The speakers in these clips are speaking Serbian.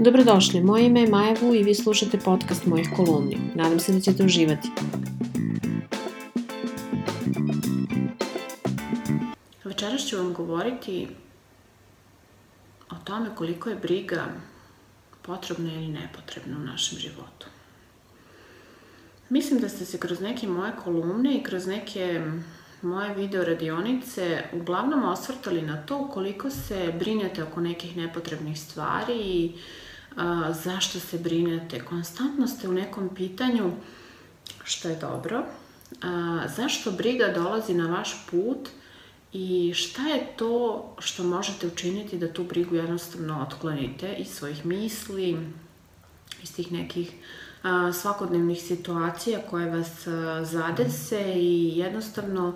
Dobrodošli, moje ime je Maja Vu i vi slušate podcast mojih kolumni. Nadam se da ćete uživati. Večeras ću vam govoriti o tome koliko je briga potrebna ili nepotrebna u našem životu. Mislim da ste se kroz neke moje kolumne i kroz neke moje video radionice uglavnom osvrtali na to koliko se brinete oko nekih nepotrebnih stvari i a, zašto se brinete. Konstantno ste u nekom pitanju što je dobro, a, zašto briga dolazi na vaš put i šta je to što možete učiniti da tu brigu jednostavno otklonite iz svojih misli, iz tih nekih svakodnevnih situacija koje vas zadese i jednostavno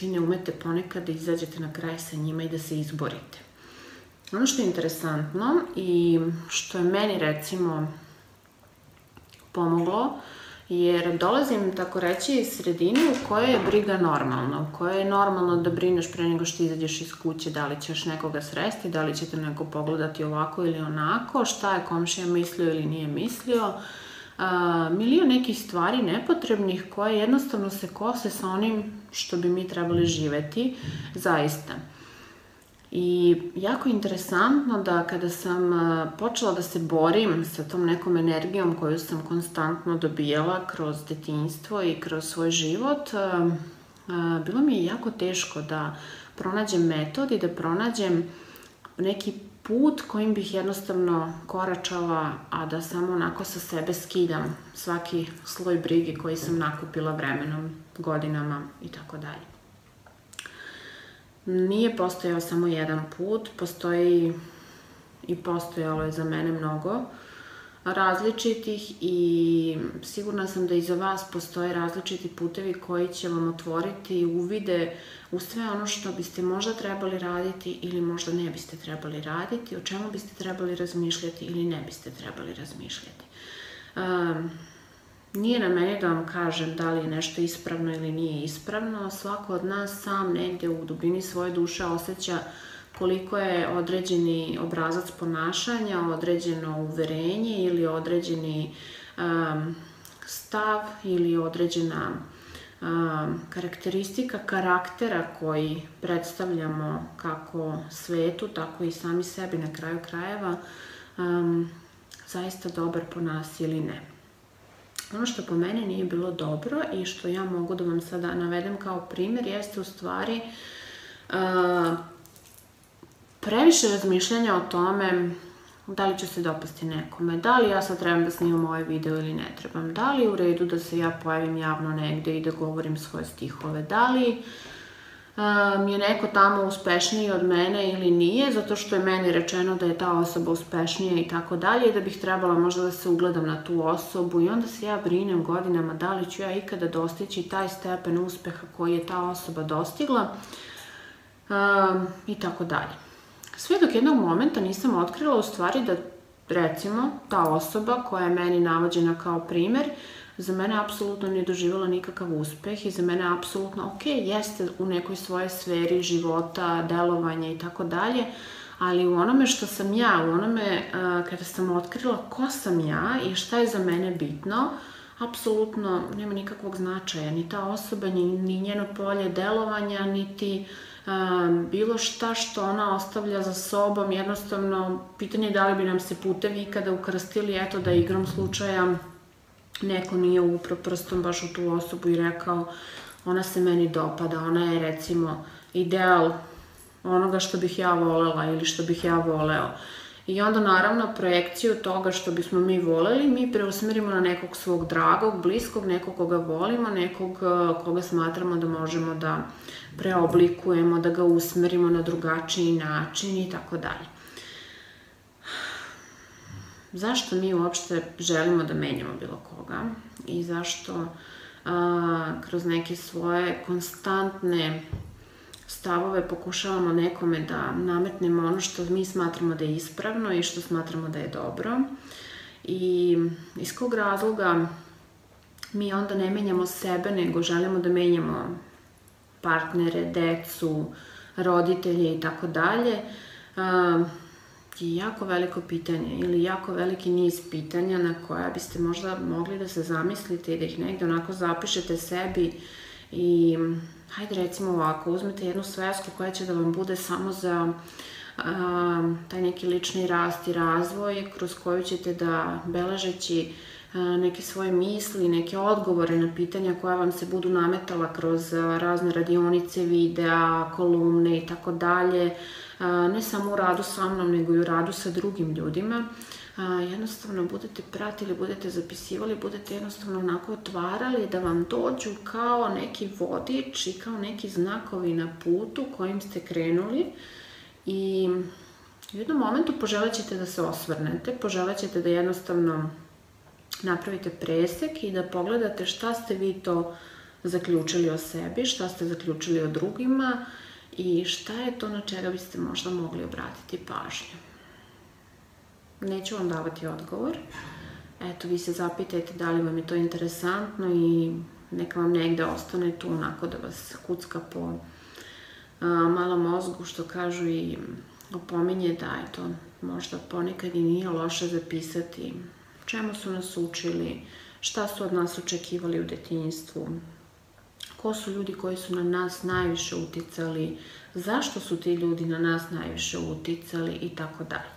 vi ne umete ponekad da izađete na kraj sa njima i da se izborite. Ono što je interesantno i što je meni recimo pomoglo, jer dolazim, tako reći, iz sredine u kojoj je briga normalna, u kojoj je normalno da brineš pre nego što izađeš iz kuće, da li ćeš nekoga sresti, da li će te neko pogledati ovako ili onako, šta je komšija mislio ili nije mislio, a, milion nekih stvari nepotrebnih koje jednostavno se kose sa onim što bi mi trebali živeti, zaista. I jako je interesantno da kada sam počela da se borim sa tom nekom energijom koju sam konstantno dobijala kroz detinjstvo i kroz svoj život, bilo mi je jako teško da pronađem metod i da pronađem neki put kojim bih jednostavno koračala, a da samo onako sa sebe skidam svaki sloj brige koji sam nakupila vremenom, godinama i tako dalje. Nije postojao samo jedan put, postoji i postojalo je za mene mnogo različitih i sigurna sam da i za vas postoje različiti putevi koji će vam otvoriti uvide u sve ono što biste možda trebali raditi ili možda ne biste trebali raditi, o čemu biste trebali razmišljati ili ne biste trebali razmišljati. Um, Nije na meni da vam kažem da li je nešto ispravno ili nije ispravno. Svako od nas sam negde u dubini svoje duše osjeća koliko je određeni obrazac ponašanja, određeno uverenje ili određeni um, stav ili određena um, karakteristika karaktera koji predstavljamo kako svetu, tako i sami sebi na kraju krajeva um, zaista dobar po nas ili ne. Ono što po mene nije bilo dobro i što ja mogu da vam sada navedem kao primer jeste u stvari uh, previše razmišljanja o tome da li ću se dopasti nekome, da li ja sad trebam da snimam ovaj video ili ne trebam, da li je u redu da se ja pojavim javno negde i da govorim svoje stihove, da li um, je neko tamo uspešniji od mene ili nije, zato što je meni rečeno da je ta osoba uspešnija i tako dalje da bih trebala možda da se ugledam na tu osobu i onda se ja brinem godinama da li ću ja ikada dostići taj stepen uspeha koji je ta osoba dostigla um, i tako dalje. Sve dok jednog momenta nisam otkrila u stvari da recimo ta osoba koja je meni navođena kao primer uh, za mene apsolutno nije doživjela nikakav uspeh i za mene apsolutno, ok, jeste u nekoj svojoj sferi života, delovanja i tako dalje, ali u onome što sam ja, u onome uh, kada sam otkrila ko sam ja i šta je za mene bitno, apsolutno nema nikakvog značaja, ni ta osoba, ni, ni njeno polje delovanja, niti um, bilo šta što ona ostavlja za sobom, jednostavno pitanje je da li bi nam se putevi ikada ukrstili, eto da igram slučaja neko nije upro prstom baš u tu osobu i rekao ona se meni dopada, ona je recimo ideal onoga što bih ja volela ili što bih ja voleo. I onda naravno projekciju toga što bismo mi voleli mi preusmerimo na nekog svog dragog, bliskog, nekog koga volimo, nekog eh, koga smatramo da možemo da preoblikujemo, da ga usmerimo na drugačiji način i tako dalje zašto mi uopšte želimo da menjamo bilo koga i zašto a, kroz neke svoje konstantne stavove pokušavamo nekome da nametnemo ono što mi smatramo da je ispravno i što smatramo da je dobro. I iz kog razloga mi onda ne menjamo sebe, nego želimo da menjamo partnere, decu, roditelje i tako dalje, je jako veliko pitanje ili jako veliki niz pitanja na koja biste možda mogli da se zamislite i da ih negde onako zapišete sebi i hajde recimo ovako, uzmete jednu svesku koja će da vam bude samo za a, taj neki lični rast i razvoj kroz koju ćete da beležeći neke svoje misli, neke odgovore na pitanja koja vam se budu nametala kroz razne radionice, videa, kolumne i tako dalje, ne samo u radu sa mnom, nego i u radu sa drugim ljudima, jednostavno budete pratili, budete zapisivali, budete jednostavno onako otvarali da vam dođu kao neki vodič i kao neki znakovi na putu kojim ste krenuli i u jednom momentu poželit ćete da se osvrnete, poželit ćete da jednostavno napravite presek i da pogledate šta ste vi to zaključili o sebi, šta ste zaključili o drugima i šta je to na čega biste možda mogli obratiti pažnju. Neću vam davati odgovor. Eto, vi se zapitajte da li vam je to interesantno i neka vam negde ostane tu onako da vas kucka po a, mozgu, što kažu i opominje da je to možda ponekad i nije loše zapisati čemu su nas učili, šta su od nas očekivali u detinjstvu, ko su ljudi koji su na nas najviše uticali, zašto su ti ljudi na nas najviše uticali i tako dalje.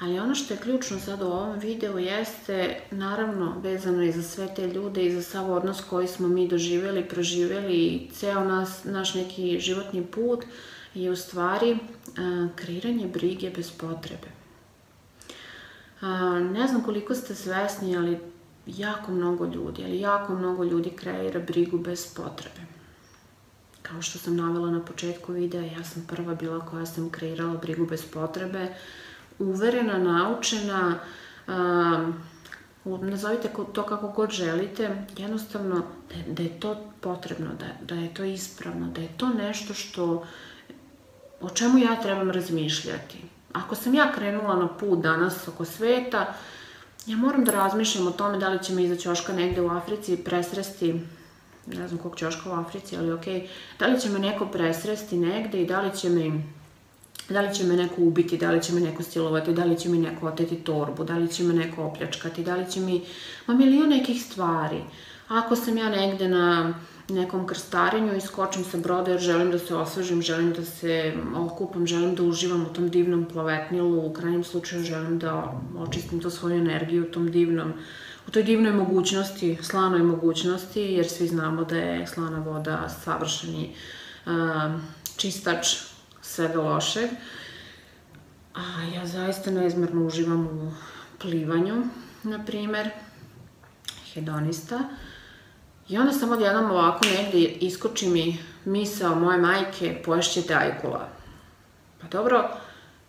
Ali ono što je ključno sad u ovom videu jeste, naravno, vezano i za sve te ljude i za sav odnos koji smo mi doživjeli, proživjeli i ceo nas, naš neki životni put je u stvari kreiranje brige bez potrebe. A, ne znam koliko ste svesni, ali jako mnogo ljudi, ali jako mnogo ljudi kreira brigu bez potrebe. Kao što sam navela na početku videa, ja sam prva bila koja sam kreirala brigu bez potrebe, uverena, naučena, a, nazovite to kako god želite, jednostavno da, da je to potrebno, da, da je to ispravno, da je to nešto što, o čemu ja trebam razmišljati Ako sam ja krenula na put danas oko sveta, ja moram da razmišljam o tome da li će me iza ćoška negde u Africi presresti, ne znam kog ćoška u Africi, ali okej, da li će me neko presresti negde i da li će me da li će me neko ubiti, da li će me neko stilovati, da li će mi neko oteti torbu, da li će me neko opljačkati, da li će mi... Ma milion nekih stvari. Ako sam ja negde na nekom krstarenju i skočim sa broda jer želim da se osvežim, želim da se okupam, želim da uživam u tom divnom plovetnilu, u krajnjem slučaju želim da očistim to svoju energiju u tom divnom, u toj divnoj mogućnosti, slanoj mogućnosti, jer svi znamo da je slana voda savršeni uh, čistač svega lošeg. A ja zaista neizmerno uživam u plivanju, na primer, hedonista. Uh, I onda samo odjednom ovako negde iskoči mi misao moje majke, poješćete ajkula. Pa dobro,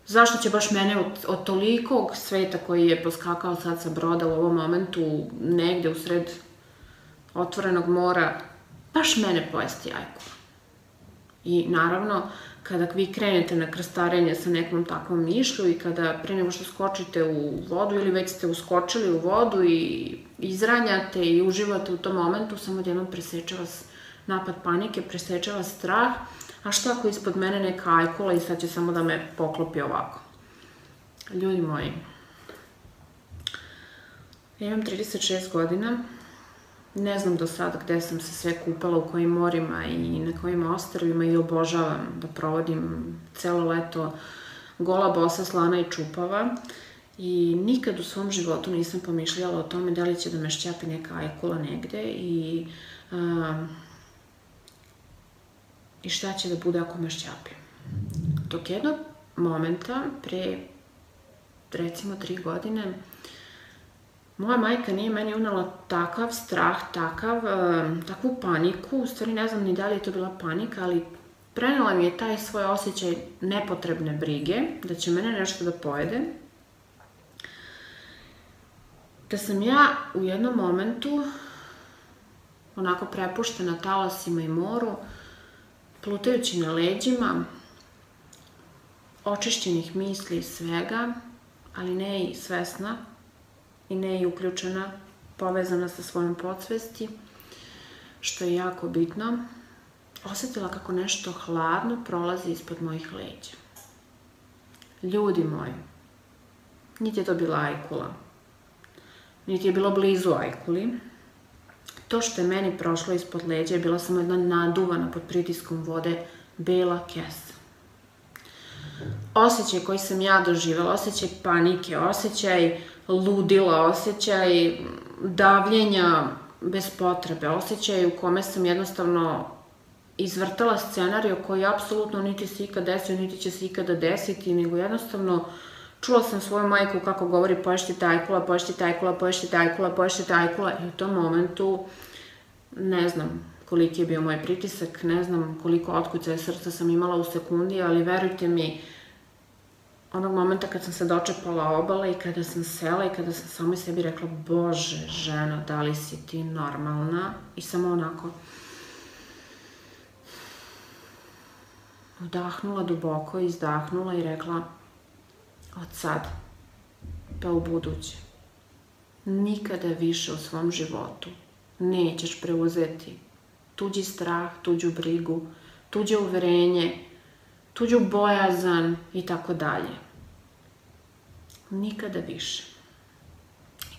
zašto će baš mene od, od tolikog sveta koji je poskakao sad sa broda u ovom momentu negde u sred otvorenog mora, baš mene pojesti ajkula? I naravno, kada vi krenete na krstarenje sa nekom takvom mišlju i kada pre nego što skočite u vodu ili već ste uskočili u vodu i izranjate i uživate u tom momentu, samo odjednom preseče vas napad panike, preseče vas strah, a šta ako ispod mene neka ajkula i sad će samo da me poklopi ovako. Ljudi moji, ja imam 36 godina, ne znam do sad gde sam se sve kupala, u kojim morima i na kojim ostrovima i obožavam da provodim celo leto gola bosa, slana i čupava. I nikad u svom životu nisam pomišljala o tome da li će da me šćapi neka ajkula negde i, a, i šta će da bude ako me šćapi. Dok jednog momenta, pre recimo tri godine, moja majka nije meni unela takav strah, takav, uh, takvu paniku, u stvari ne znam ni da li je to bila panika, ali prenela mi je taj svoj osjećaj nepotrebne brige, da će mene nešto da pojede, da sam ja u jednom momentu onako prepuštena talasima i moru, plutajući na leđima, očišćenih misli i svega, ali ne i svesna, i ne i uključena povezana sa svojom podsvesti, što je jako bitno, osetila kako nešto hladno prolazi ispod mojih leđa. Ljudi moji, niti je to bila ajkula, niti je bilo blizu ajkuli. To što je meni prošlo ispod leđa je bila samo jedna naduvana pod pritiskom vode bela kesa. Osjećaj koji sam ja doživela, osjećaj panike, osjećaj ludila, osjećaj davljenja bez potrebe, osjećaj u kome sam jednostavno izvrtala scenariju koji apsolutno niti se ikad desio, niti će se ikada desiti, nego jednostavno čula sam svoju majku kako govori poješti tajkula, poješti tajkula, poješti tajkula, poješti tajkula i u tom momentu ne znam koliki je bio moj pritisak, ne znam koliko otkucaja srca sam imala u sekundi, ali verujte mi, onog momenta kad sam se dočepala obala i kada sam sela i kada sam samo sebi rekla, bože, žena, da li si ti normalna? I samo onako, Vdahnula duboko, izdahnula i rekla od sad pa u buduće nikada više u svom životu nećeš preuzeti tuđi strah, tuđu brigu, tuđe uverenje, tuđu bojazan i tako dalje. Nikada više.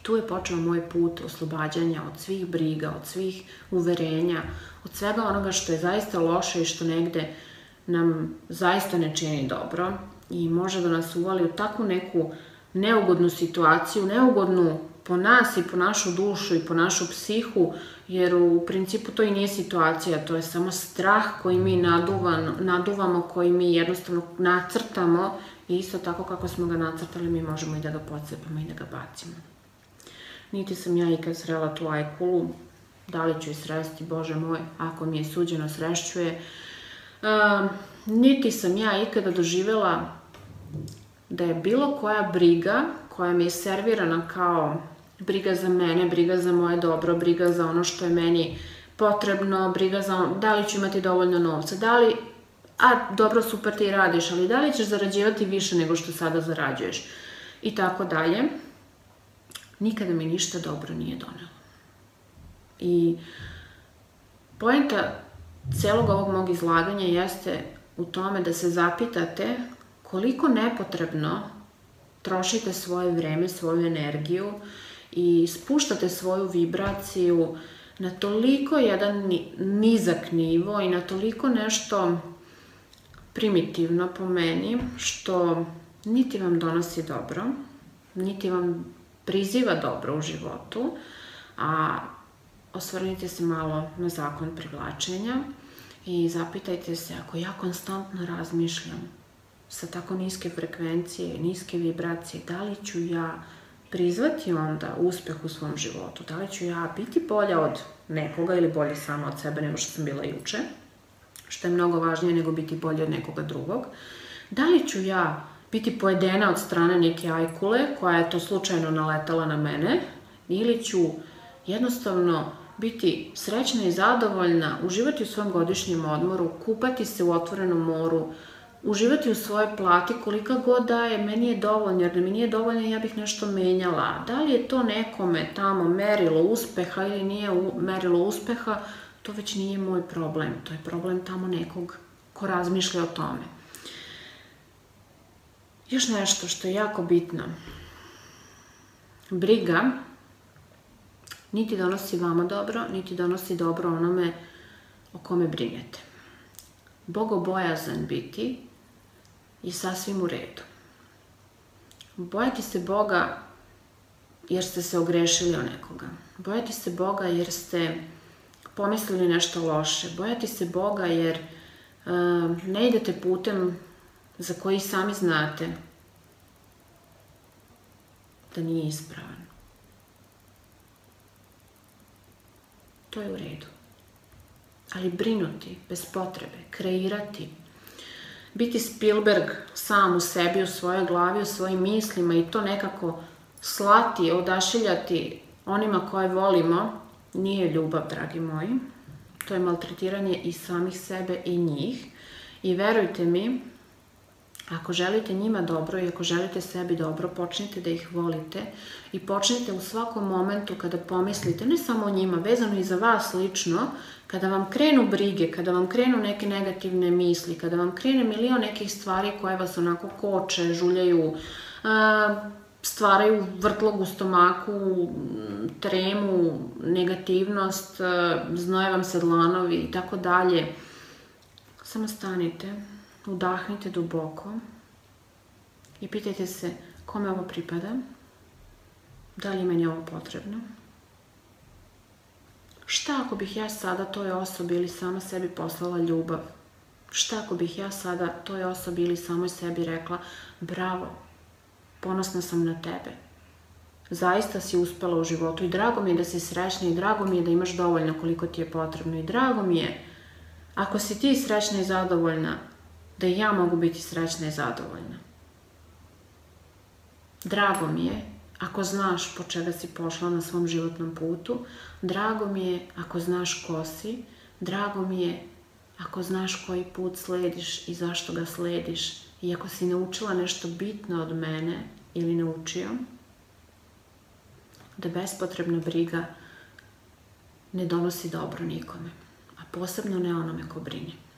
Tu je počeo moj put oslobađanja od svih briga, od svih uverenja, od svega onoga što je zaista loše i što negde nam zaista ne čini dobro i može da nas uvali u takvu neku neugodnu situaciju, neugodnu po nas i po našu dušu i po našu psihu, jer u principu to i nije situacija, to je samo strah koji mi naduvan, naduvamo, koji mi jednostavno nacrtamo i isto tako kako smo ga nacrtali mi možemo i da ga pocepamo i da ga bacimo. Niti sam ja ikad srela tu ajkulu, da li ću je sresti, Bože moj, ako mi je suđeno srešćuje, Uh, niti sam ja ikada doživela da je bilo koja briga koja mi je servirana kao briga za mene, briga za moje dobro, briga za ono što je meni potrebno, briga za ono, da li ću imati dovoljno novca, da li, a dobro super ti radiš, ali da li ćeš zarađivati više nego što sada zarađuješ i tako dalje. Nikada mi ništa dobro nije donelo. I poenta celog ovog mog izlaganja jeste u tome da se zapitate koliko nepotrebno trošite svoje vreme, svoju energiju i spuštate svoju vibraciju na toliko jedan nizak nivo i na toliko nešto primitivno po meni, što niti vam donosi dobro, niti vam priziva dobro u životu, a osvrnite se malo na zakon privlačenja i zapitajte se ako ja konstantno razmišljam sa tako niske frekvencije, niske vibracije, da li ću ja prizvati onda uspeh u svom životu, da li ću ja biti bolja od nekoga ili bolje sama od sebe nego što sam bila juče, što je mnogo važnije nego biti bolje od nekoga drugog, da li ću ja biti pojedena od strane neke ajkule koja je to slučajno naletala na mene ili ću jednostavno biti srećna i zadovoljna, uživati u svom godišnjem odmoru, kupati se u otvorenom moru, uživati u svojoj plati kolika god da je, meni je dovoljno, jer da mi nije dovoljno ja bih nešto menjala. Da li je to nekome tamo merilo uspeha ili nije merilo uspeha, to već nije moj problem. To je problem tamo nekog ko razmišlja o tome. Još nešto što je jako bitno. Briga niti donosi vama dobro, niti donosi dobro onome o kome brinete. Bogobojazan biti je sasvim u redu. Bojati se Boga jer ste se ogrešili o nekoga. Bojati se Boga jer ste pomislili nešto loše. Bojati se Boga jer uh, ne idete putem za koji sami znate da nije ispravan. to je u redu. Ali brinuti, bez potrebe, kreirati, biti Spielberg sam u sebi, u svojoj glavi, u svojim mislima i to nekako slati, odašiljati onima koje volimo, nije ljubav, dragi moji. To je maltretiranje i samih sebe i njih. I verujte mi, Ako želite njima dobro i ako želite sebi dobro, počnite da ih volite i počnite u svakom momentu kada pomislite, ne samo o njima, vezano i za vas lično, kada vam krenu brige, kada vam krenu neke negativne misli, kada vam krene milion nekih stvari koje vas onako koče, žuljaju, stvaraju vrtlog u stomaku, tremu, negativnost, znoje vam se dlanovi i tako dalje. Samo stanite, udahnite duboko i pitajte se kome ovo pripada, da li meni ovo potrebno, šta ako bih ja sada toj osobi ili sama sebi poslala ljubav, šta ako bih ja sada toj osobi ili samoj sebi rekla bravo, ponosna sam na tebe, zaista si uspela u životu i drago mi je da si srećna i drago mi je da imaš dovoljno koliko ti je potrebno i drago mi je ako si ti srećna i zadovoljna da ja mogu biti srećna i zadovoljna. Drago mi je ako znaš po čega si pošla na svom životnom putu, drago mi je ako znaš ko si, drago mi je ako znaš koji put slediš i zašto ga slediš i ako si naučila nešto bitno od mene ili naučio, da bespotrebna briga ne donosi dobro nikome, a posebno ne onome ko brine.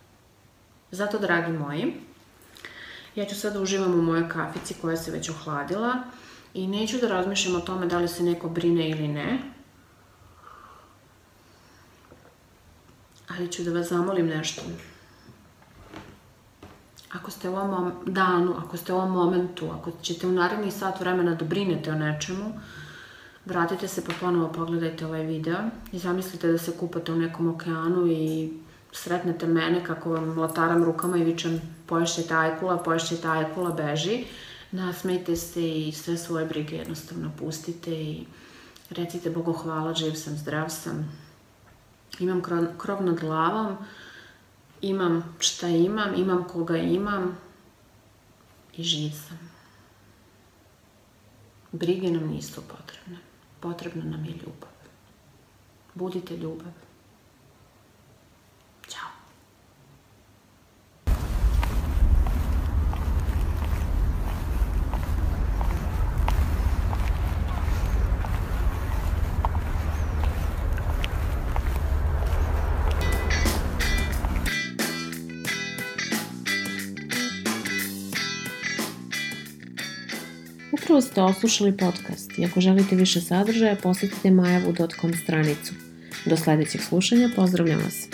Zato, dragi moji, ja ću sada uživam u mojoj kafici koja se već ohladila i neću da razmišljam o tome da li se neko brine ili ne, ali ću da vas zamolim nešto. Ako ste u ovom danu, ako ste u ovom momentu, ako ćete u naredni sat vremena da brinete o nečemu, vratite se pa ponovo pogledajte ovaj video i zamislite da se kupate u nekom okeanu i sretnete mene kako vam lataram rukama i vičem poješćete ajkula, poješćete ajkula, beži, nasmejte se i sve svoje brige jednostavno pustite i recite Bogu hvala, živ sam, zdrav sam, imam krov nad glavom, imam šta imam, imam koga imam i živ sam. Brige nam nisu potrebne. Potrebna nam je ljubav. Budite ljubav. Upravo ste oslušali podcast i ako želite više sadržaja, posjetite majavu.com stranicu. Do sledećeg slušanja, pozdravljam vas!